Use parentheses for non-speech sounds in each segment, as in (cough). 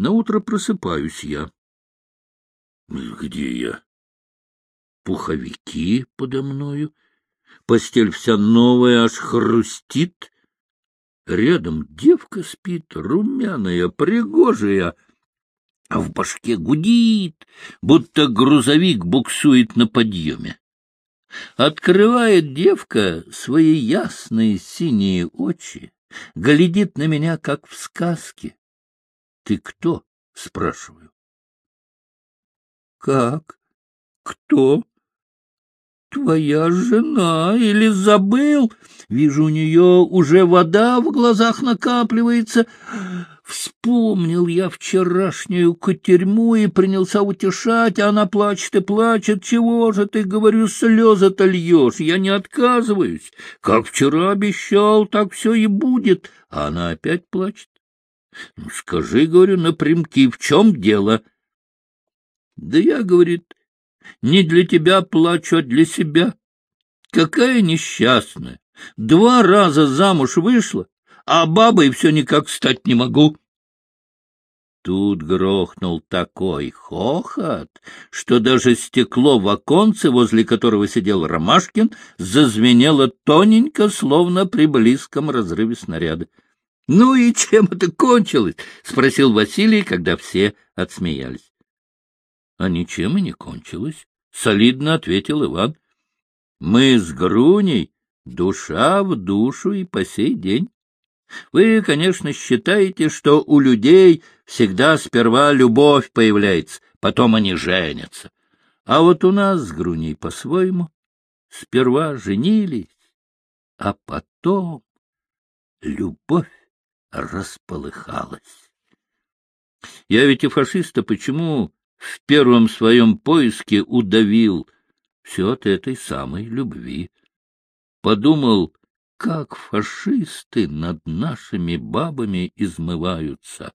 Наутро просыпаюсь я. Где я? Пуховики подо мною. Постель вся новая, аж хрустит. Рядом девка спит, румяная, пригожая, а в башке гудит, будто грузовик буксует на подъеме. Открывает девка свои ясные синие очи, глядит на меня, как в сказке. — Ты кто? — спрашиваю. — Как? Кто? Твоя жена или забыл? Вижу, у нее уже вода в глазах накапливается. Вспомнил я вчерашнюю кутерьму и принялся утешать, а она плачет и плачет. Чего же ты, говорю, слезы-то льешь? Я не отказываюсь. Как вчера обещал, так все и будет. А она опять плачет. Скажи, говорю, напрямки, в чем дело? Да я, говорит, не для тебя плачу, а для себя. Какая несчастная! Два раза замуж вышла, а бабой все никак стать не могу. Тут грохнул такой хохот, что даже стекло в оконце, возле которого сидел Ромашкин, зазвенело тоненько, словно при близком разрыве снаряда. — Ну и чем это кончилось? — спросил Василий, когда все отсмеялись. — А ничем и не кончилось, — солидно ответил Иван. — Мы с Груней душа в душу и по сей день. Вы, конечно, считаете, что у людей всегда сперва любовь появляется, потом они женятся. А вот у нас с Груней по-своему. Сперва женились, а потом любовь располыхалась. Я ведь и фашиста почему в первом своем поиске удавил все от этой самой любви. Подумал, как фашисты над нашими бабами измываются.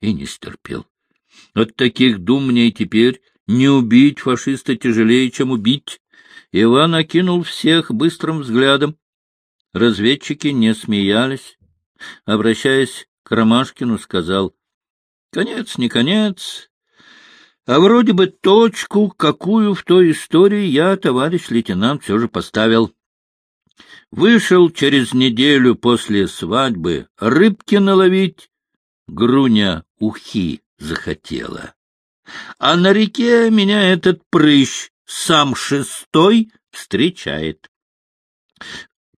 И не стерпел. От таких дум мне теперь не убить фашиста тяжелее, чем убить. Иван окинул всех быстрым взглядом. Разведчики не смеялись. Обращаясь к Ромашкину, сказал, — Конец, не конец, а вроде бы точку, какую в той истории я, товарищ лейтенант, все же поставил. Вышел через неделю после свадьбы рыбки наловить, Груня ухи захотела. А на реке меня этот прыщ, сам шестой, встречает.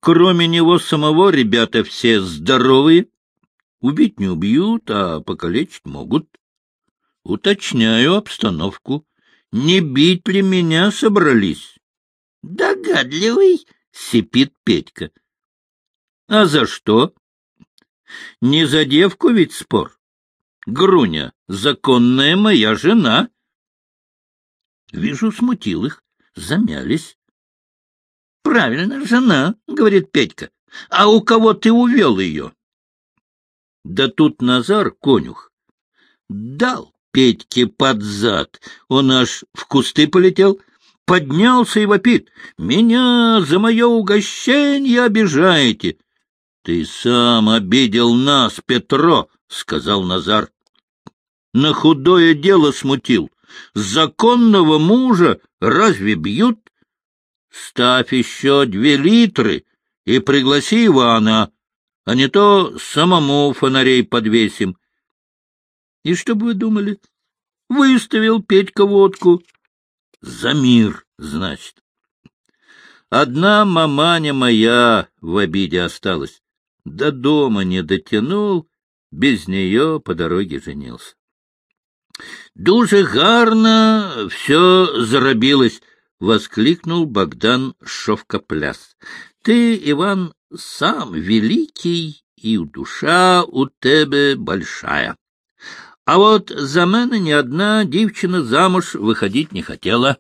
Кроме него самого ребята все здоровые. Убить не убьют, а покалечить могут. Уточняю обстановку. Не бить ли меня собрались? Догадливый, — сипит Петька. — А за что? — Не за девку ведь спор. Груня, законная моя жена. Вижу, смутил их, замялись. — Правильно, жена, — говорит Петька. — А у кого ты увел ее? Да тут Назар, конюх, дал Петьке под зад. Он аж в кусты полетел — поднялся и вопит. «Меня за мое угощение обижаете!» «Ты сам обидел нас, Петро!» — сказал Назар. «На худое дело смутил. Законного мужа разве бьют? Ставь еще две литры и пригласи Ивана, а не то самому фонарей подвесим». И что бы вы думали? Выставил Петька водку, за мир, значит. Одна маманя моя в обиде осталась. До дома не дотянул, без нее по дороге женился. Дуже гарно все заробилось, — воскликнул Богдан Шовкопляс. — Ты, Иван, сам великий, и душа у тебе большая. А вот за мене ни одна дівчина замуж выходить не хотела.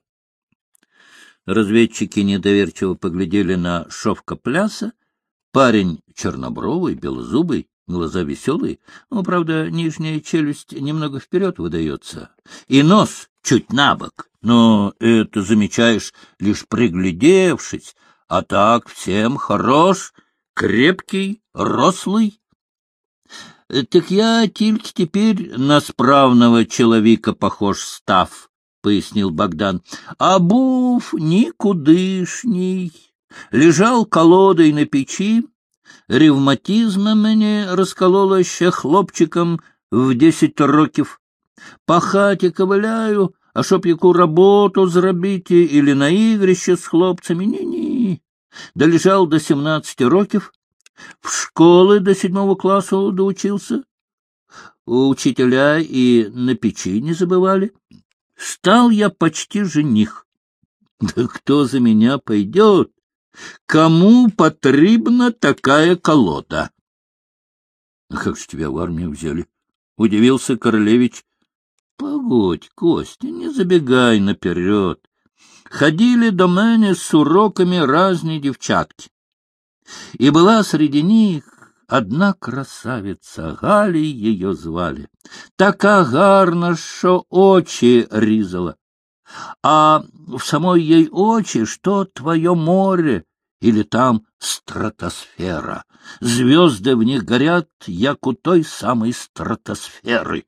Разведчики недоверчиво поглядели на шовка пляса. Парень чернобровый, белозубый, глаза веселые, ну, правда, нижняя челюсть немного вперед выдается, и нос чуть набок, но это замечаешь, лишь приглядевшись, а так всем хорош, крепкий, рослый. — Так я тільки теперь на справного человека похож став, — пояснил Богдан. — А був никудышний. Лежал колодой на печи, ревматизма мені розкололо ще хлопчиком в десять років. По хаті коваляю, а щоб яку роботу зробити или на ігрище з хлопцями, ні-ні. Долежал до сімнадцяти років, в школы до седьмого класса доучился. У учителя и на печи не забывали. Стал я почти жених. Да кто за меня пойдет? Кому потребна такая колода? — А как же тебя в армию взяли? — удивился Королевич. — Погодь, Костя, не забегай наперед. Ходили до мене с уроками разные девчатки. И была среди них одна красавица, Галі ее звали, така гарна, що очі різала. А в самой ей очи, что твое море, или там стратосфера. Звезды в них горят, як у той самой стратосферы.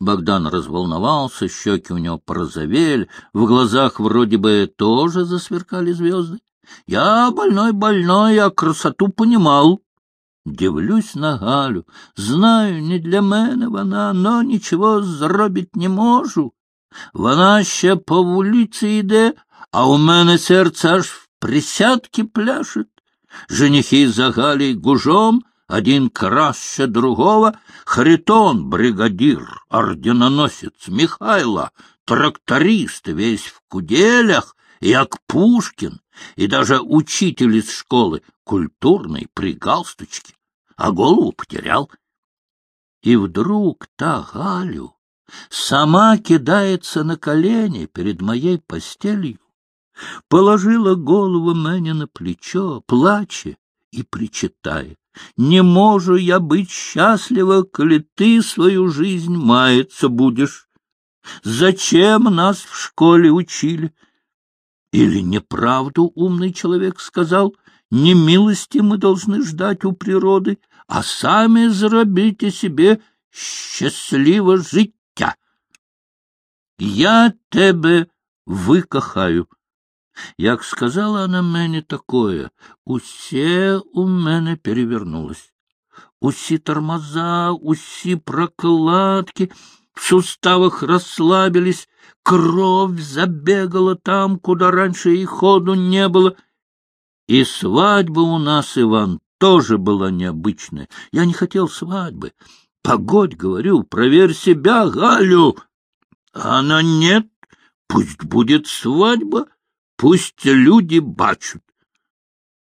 Богдан разволновался, щеки у него порозовели, в глазах вроде бы тоже засверкали звезды. Я больной-больной, а красоту понимал. Дивлюсь на Галю. Знаю, не для мене вона, но нічого зробить не можу. Вона ще по вулиці йде, а у мене серце аж в присядки пляшет. Женихи за Галей гужом, один краще другого, Харитон, бригадир, орденоносец Михайло, тракторист, весь в куделях, як Пушкин, и даже учитель из школы, культурный, при галстучке, а голову потерял. И вдруг та Галю сама кидается на колени перед моей постелью, положила голову мне на плечо, плача и причитая. Не можу я быть счастлива, коли ты свою жизнь маяться будешь. Зачем нас в школе учили? Или неправду умный человек сказал, не милости мы должны ждать у природы, а сами зробите себе счастливо життя. Я тебе викохаю. Як сказала она мені такое, усе у мене перевернулось. Усі тормоза, усі прокладки в суставах расслабились, Кровь забегала там, куда раньше и ходу не было. И свадьба у нас, Иван, тоже была необычная. Я не хотел свадьбы. Погодь, говорю, проверь себя, Галю. Она нет, пусть будет свадьба, пусть люди бачут.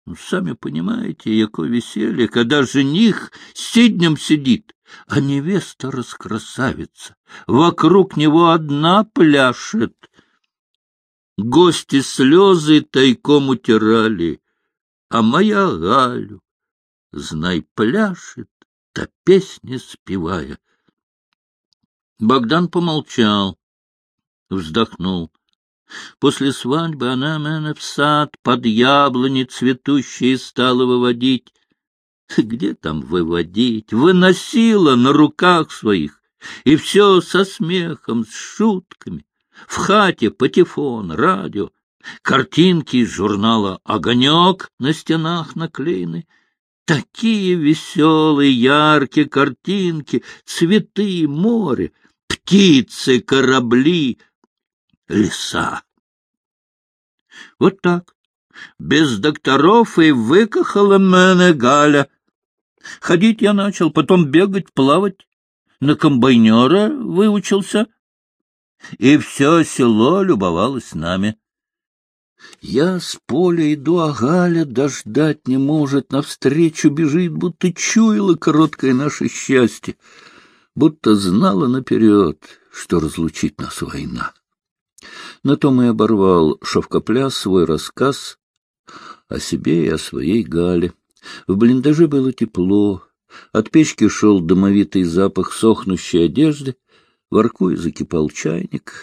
Ну, сами понимаете, яко веселье, когда жених сиднем сидит, а невеста раскрасавица. Вокруг него одна пляшет. Гости слезы тайком утирали, а моя Галю, знай, пляшет, та песни спевая. Богдан помолчал, вздохнул. После свадьбы она меня в сад под яблони цветущие стала выводить. Где там выводить? Выносила на руках своих. И все со смехом, с шутками. В хате патефон, радио, картинки из журнала «Огонек» на стенах наклеены. Такие веселые, яркие картинки, цветы, море, птицы, корабли, леса. Вот так, без докторов и выкахала мене Галя — Ходить я начал, потом бегать, плавать. На комбайнера выучился. И все село любовалось нами. Я с поля иду, а Галя дождать не может, навстречу бежит, будто чуяла короткое наше счастье, будто знала наперед, что разлучит нас война. На том и оборвал шовкопляс свой рассказ о себе и о своей Гале. В блиндаже было тепло, от печки шел домовитый запах сохнущей одежды, воркуя закипал чайник,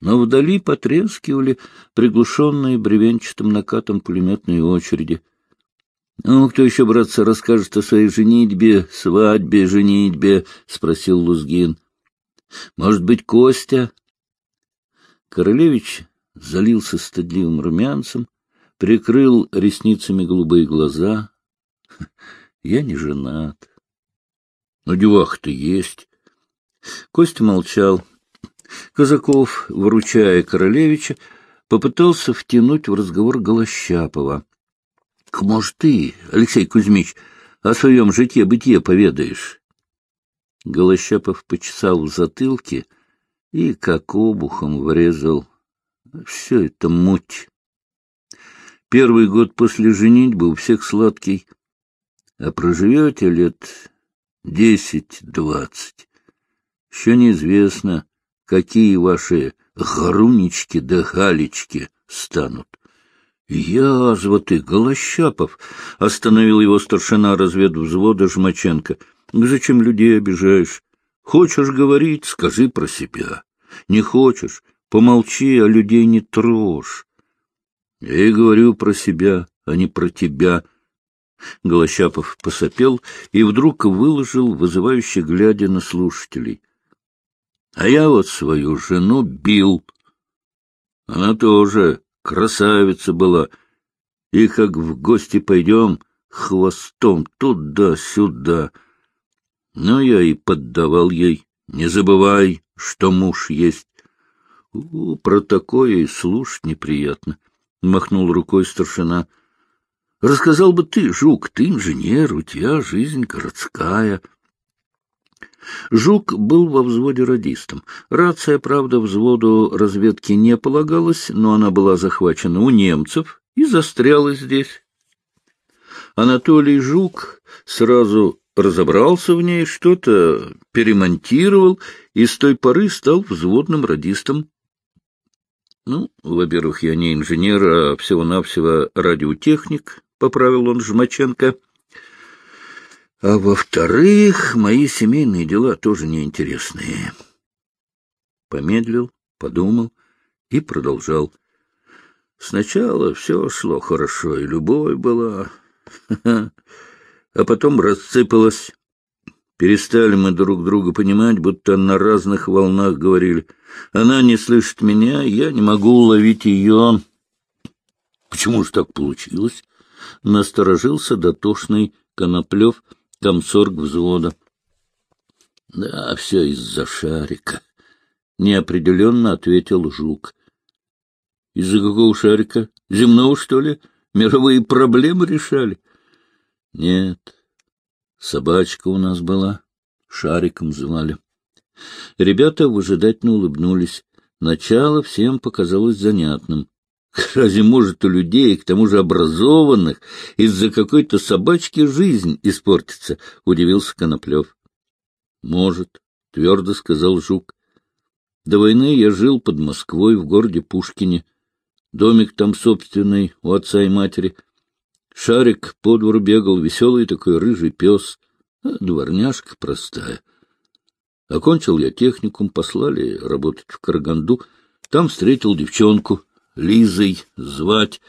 но вдали потрескивали приглушенные бревенчатым накатом пулеметные очереди. — Ну, кто еще, братцы, расскажет о своей женитьбе, свадьбе, женитьбе? — спросил Лузгин. — Может быть, Костя? Королевич залился стыдливым румянцем, прикрыл ресницами голубые глаза. (laughs) — Я не женат. — Ну, девах-то есть. Костя молчал. Казаков, выручая Королевича, попытался втянуть в разговор Голощапова. — Может, ты, Алексей Кузьмич, о своем житье-бытие поведаешь? Голощапов почесал в затылке и как обухом врезал. Все это муть. Первый год после женитьбы у всех сладкий, а проживете лет десять-двадцать. Еще неизвестно, какие ваши горунички да галечки станут. Язва ты, Голощапов! — остановил его старшина разведвзвода Жмаченко. — Зачем людей обижаешь? Хочешь говорить — скажи про себя. Не хочешь — помолчи, а людей не трожь. Я и говорю про себя, а не про тебя. Голощапов посопел и вдруг выложил, вызывающе глядя на слушателей. А я вот свою жену бил. Она тоже красавица была. И как в гости пойдем, хвостом туда-сюда. Но я и поддавал ей. Не забывай, что муж есть. Про такое и слушать неприятно, — махнул рукой старшина. — Рассказал бы ты, Жук, ты инженер, у тебя жизнь городская. — Жук был во взводе радистом. Рация, правда, взводу разведки не полагалась, но она была захвачена у немцев и застряла здесь. Анатолий Жук сразу разобрался в ней, что-то перемонтировал и с той поры стал взводным радистом. Ну, во-первых, я не инженер, а всего-навсего радиотехник, — поправил он Жмаченко. А во-вторых, мои семейные дела тоже неинтересные. Помедлил, подумал и продолжал. Сначала все шло хорошо, и любовь была, (laughs) а потом рассыпалась. Перестали мы друг друга понимать, будто на разных волнах говорили. Она не слышит меня, я не могу уловить ее. Почему же так получилось? Насторожился дотошный Коноплев — комсорг взвода. — Да, все из-за шарика, — неопределенно ответил Жук. — Из-за какого шарика? Земного, что ли? Мировые проблемы решали? — Нет, собачка у нас была, шариком звали. Ребята выжидательно улыбнулись. Начало всем показалось занятным. (laughs) Разве может у людей, к тому же образованных, из-за какой-то собачки жизнь испортится? — удивился Коноплев. — Может, — твердо сказал Жук. До войны я жил под Москвой в городе Пушкине. Домик там собственный у отца и матери. Шарик по двору бегал, веселый такой рыжий пес, а дворняжка простая. Окончил я техникум, послали работать в Караганду. Там встретил девчонку — Лизой звать.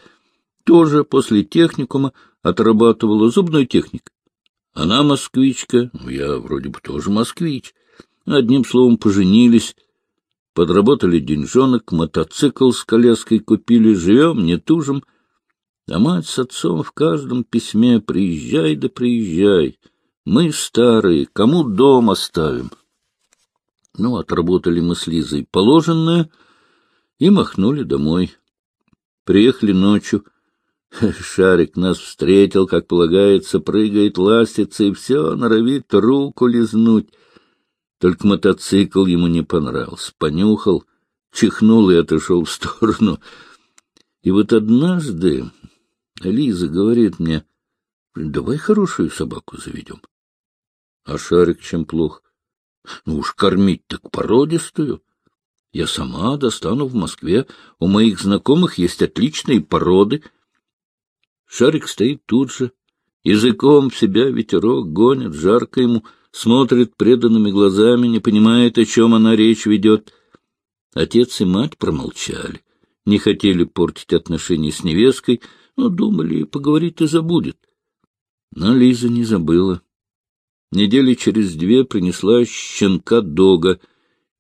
Тоже после техникума отрабатывала зубной техник. Она москвичка, я вроде бы тоже москвич. Одним словом, поженились, подработали деньжонок, мотоцикл с коляской купили, живем, не тужим. А мать с отцом в каждом письме «приезжай да приезжай». Мы старые, кому дом оставим? Ну, отработали мы с Лизой положенное и махнули домой. Приехали ночью. (laughs) Шарик нас встретил, как полагается, прыгает, ластится и все, норовит руку лизнуть. Только мотоцикл ему не понравился. Понюхал, чихнул и отошел в сторону. И вот однажды Лиза говорит мне, давай хорошую собаку заведем. А Шарик чем плох? Ну уж кормить так породистую. Я сама достану в Москве. У моих знакомых есть отличные породы. Шарик стоит тут же. Языком в себя ветерок гонит, жарко ему, смотрит преданными глазами, не понимает, о чем она речь ведет. Отец и мать промолчали, не хотели портить отношения с невесткой, но думали, поговорит и забудет. Но Лиза не забыла. Недели через две принесла щенка Дога,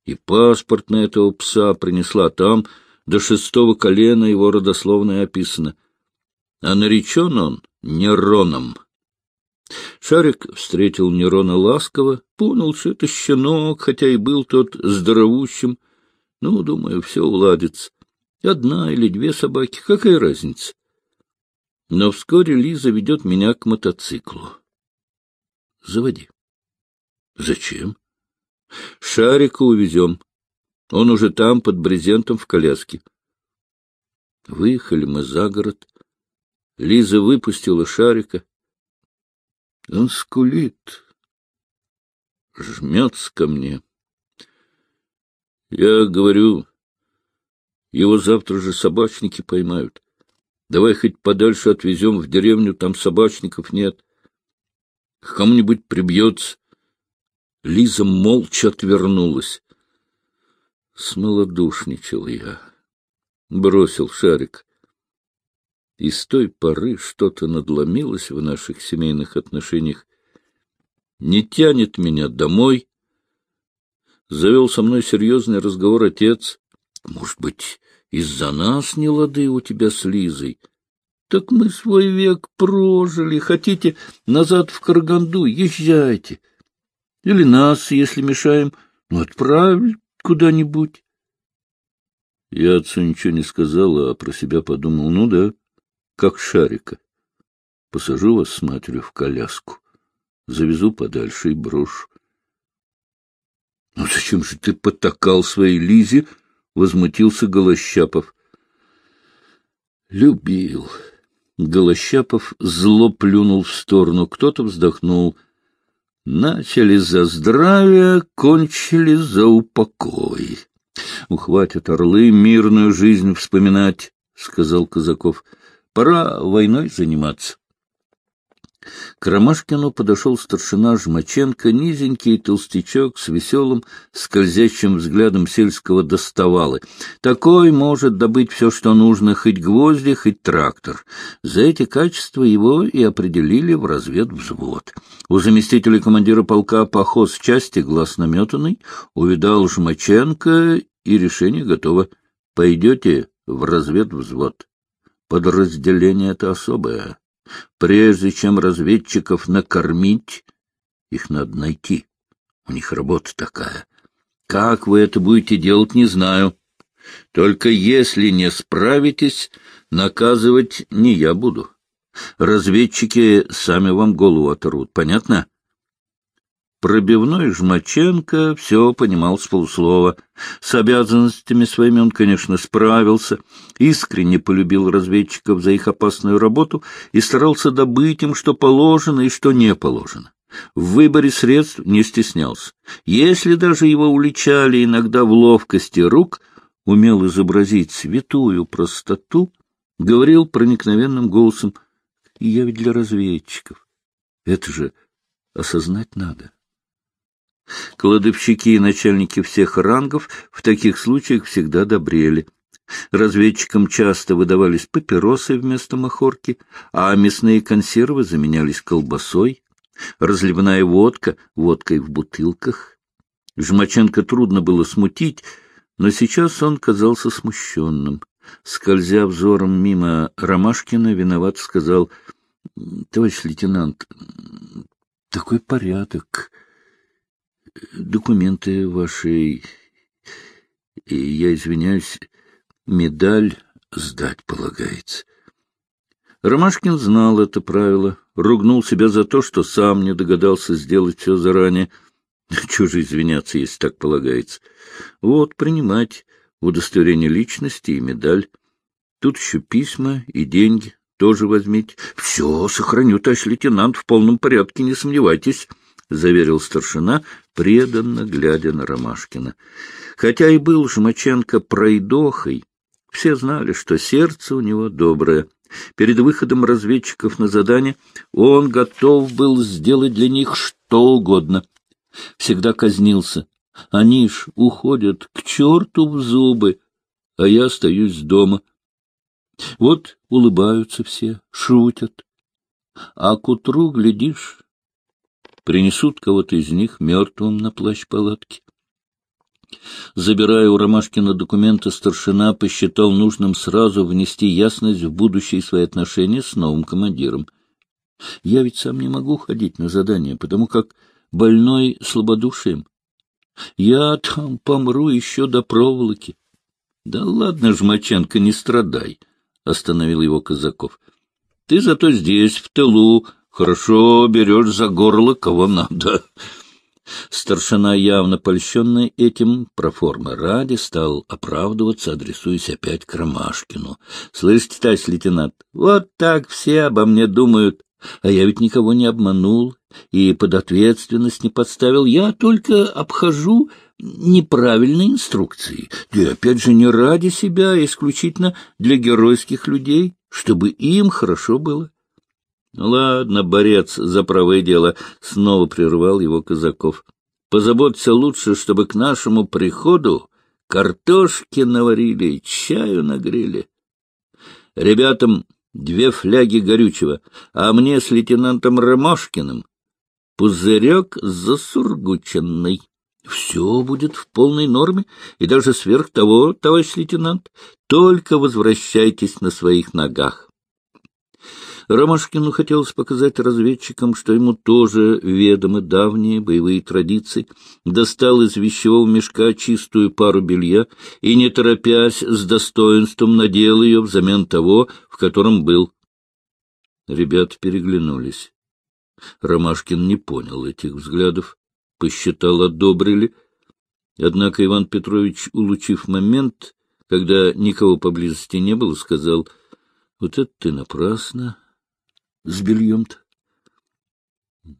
и паспорт на этого пса принесла там, до шестого колена его родословное описано. А наречен он Нероном. Шарик встретил Нерона ласково, понял, что это щенок, хотя и был тот здоровущим. Ну, думаю, все уладится. Одна или две собаки, какая разница? Но вскоре Лиза ведет меня к мотоциклу. Заводи. Зачем? Шарика увезем. Он уже там, под брезентом, в коляске. Выехали мы за город. Лиза выпустила шарика. Он скулит, жмется ко мне. Я говорю, его завтра же собачники поймают. Давай хоть подальше отвезем в деревню, там собачников нет. К кому-нибудь прибьется. Лиза молча отвернулась. Смолодушничал я. Бросил шарик. И с той поры что-то надломилось в наших семейных отношениях. Не тянет меня домой. Завел со мной серьезный разговор отец. Может быть, из-за нас не лады у тебя с Лизой? Так мы свой век прожили. Хотите назад в Караганду? Езжайте. Или нас, если мешаем, ну, отправь куда-нибудь. Я отцу ничего не сказал, а про себя подумал, ну да, как шарика. Посажу вас с матерью в коляску, завезу подальше и брошу. — Ну зачем же ты потакал своей Лизе? — возмутился Голощапов. — Любил. Голощапов зло плюнул в сторону. Кто-то вздохнул — Начали за здравие, кончили за упокой. Ухватят орлы мирную жизнь вспоминать, — сказал Казаков. Пора войной заниматься. К Ромашкину подошел старшина Жмаченко, низенький толстячок с веселым, скользящим взглядом сельского доставалы. Такой может добыть все, что нужно, хоть гвозди, хоть трактор. За эти качества его и определили в разведвзвод. У заместителя командира полка по части глаз наметанный, увидал Жмаченко, и решение готово. Пойдете в разведвзвод. Подразделение это особое. Прежде чем разведчиков накормить, их надо найти. У них работа такая. Как вы это будете делать, не знаю. Только если не справитесь, наказывать не я буду. Разведчики сами вам голову оторвут. Понятно? Пробивной Жмаченко все понимал с полуслова. С обязанностями своими он, конечно, справился, искренне полюбил разведчиков за их опасную работу и старался добыть им, что положено и что не положено. В выборе средств не стеснялся. Если даже его уличали иногда в ловкости рук, умел изобразить святую простоту, говорил проникновенным голосом, «Я ведь для разведчиков. Это же осознать надо». Кладовщики и начальники всех рангов в таких случаях всегда добрели. Разведчикам часто выдавались папиросы вместо махорки, а мясные консервы заменялись колбасой, разливная водка — водкой в бутылках. Жмаченко трудно было смутить, но сейчас он казался смущенным. Скользя взором мимо Ромашкина, виноват сказал, — Товарищ лейтенант, такой порядок документы ваши, и я извиняюсь, медаль сдать полагается. Ромашкин знал это правило, ругнул себя за то, что сам не догадался сделать все заранее. (laughs) Же извиняться, если так полагается? Вот, принимать удостоверение личности и медаль. Тут еще письма и деньги тоже возьмите. Все, сохраню, товарищ лейтенант, в полном порядке, не сомневайтесь. — заверил старшина, преданно глядя на Ромашкина. Хотя и был Жмаченко пройдохой, все знали, что сердце у него доброе. Перед выходом разведчиков на задание он готов был сделать для них что угодно. Всегда казнился. Они ж уходят к черту в зубы, а я остаюсь дома. Вот улыбаются все, шутят. а к утру, глядишь, принесут кого-то из них мертвым на плащ палатки. Забирая у Ромашкина документы, старшина посчитал нужным сразу внести ясность в будущие свои отношения с новым командиром. Я ведь сам не могу ходить на задание, потому как больной слабодушием. Я там помру еще до проволоки. — Да ладно, Жмаченко, не страдай, — остановил его Казаков. — Ты зато здесь, в тылу, хорошо берешь за горло, кого надо. Старшина, явно польщенный этим, проформа ради, стал оправдываться, адресуясь опять к Ромашкину. — Слышь, товарищ лейтенант, вот так все обо мне думают, а я ведь никого не обманул и под ответственность не подставил. Я только обхожу неправильные инструкции. И опять же не ради себя, а исключительно для геройских людей, чтобы им хорошо было. Ладно, борец за правое дело, — снова прервал его Казаков. — Позаботься лучше, чтобы к нашему приходу картошки наварили, чаю нагрели. Ребятам две фляги горючего, а мне с лейтенантом Ромашкиным пузырек засургученный. Все будет в полной норме, и даже сверх того, товарищ лейтенант, только возвращайтесь на своих ногах. Ромашкину хотелось показать разведчикам, что ему тоже ведомы давние боевые традиции, достал из вещевого мешка чистую пару белья и, не торопясь, с достоинством надел ее взамен того, в котором был. Ребята переглянулись. Ромашкин не понял этих взглядов, посчитал, одобрили. Однако Иван Петрович, улучив момент, когда никого поблизости не было, сказал, — Вот это ты напрасно с бельем-то.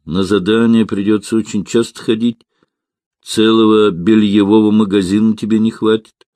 На задание придется очень часто ходить. Целого бельевого магазина тебе не хватит.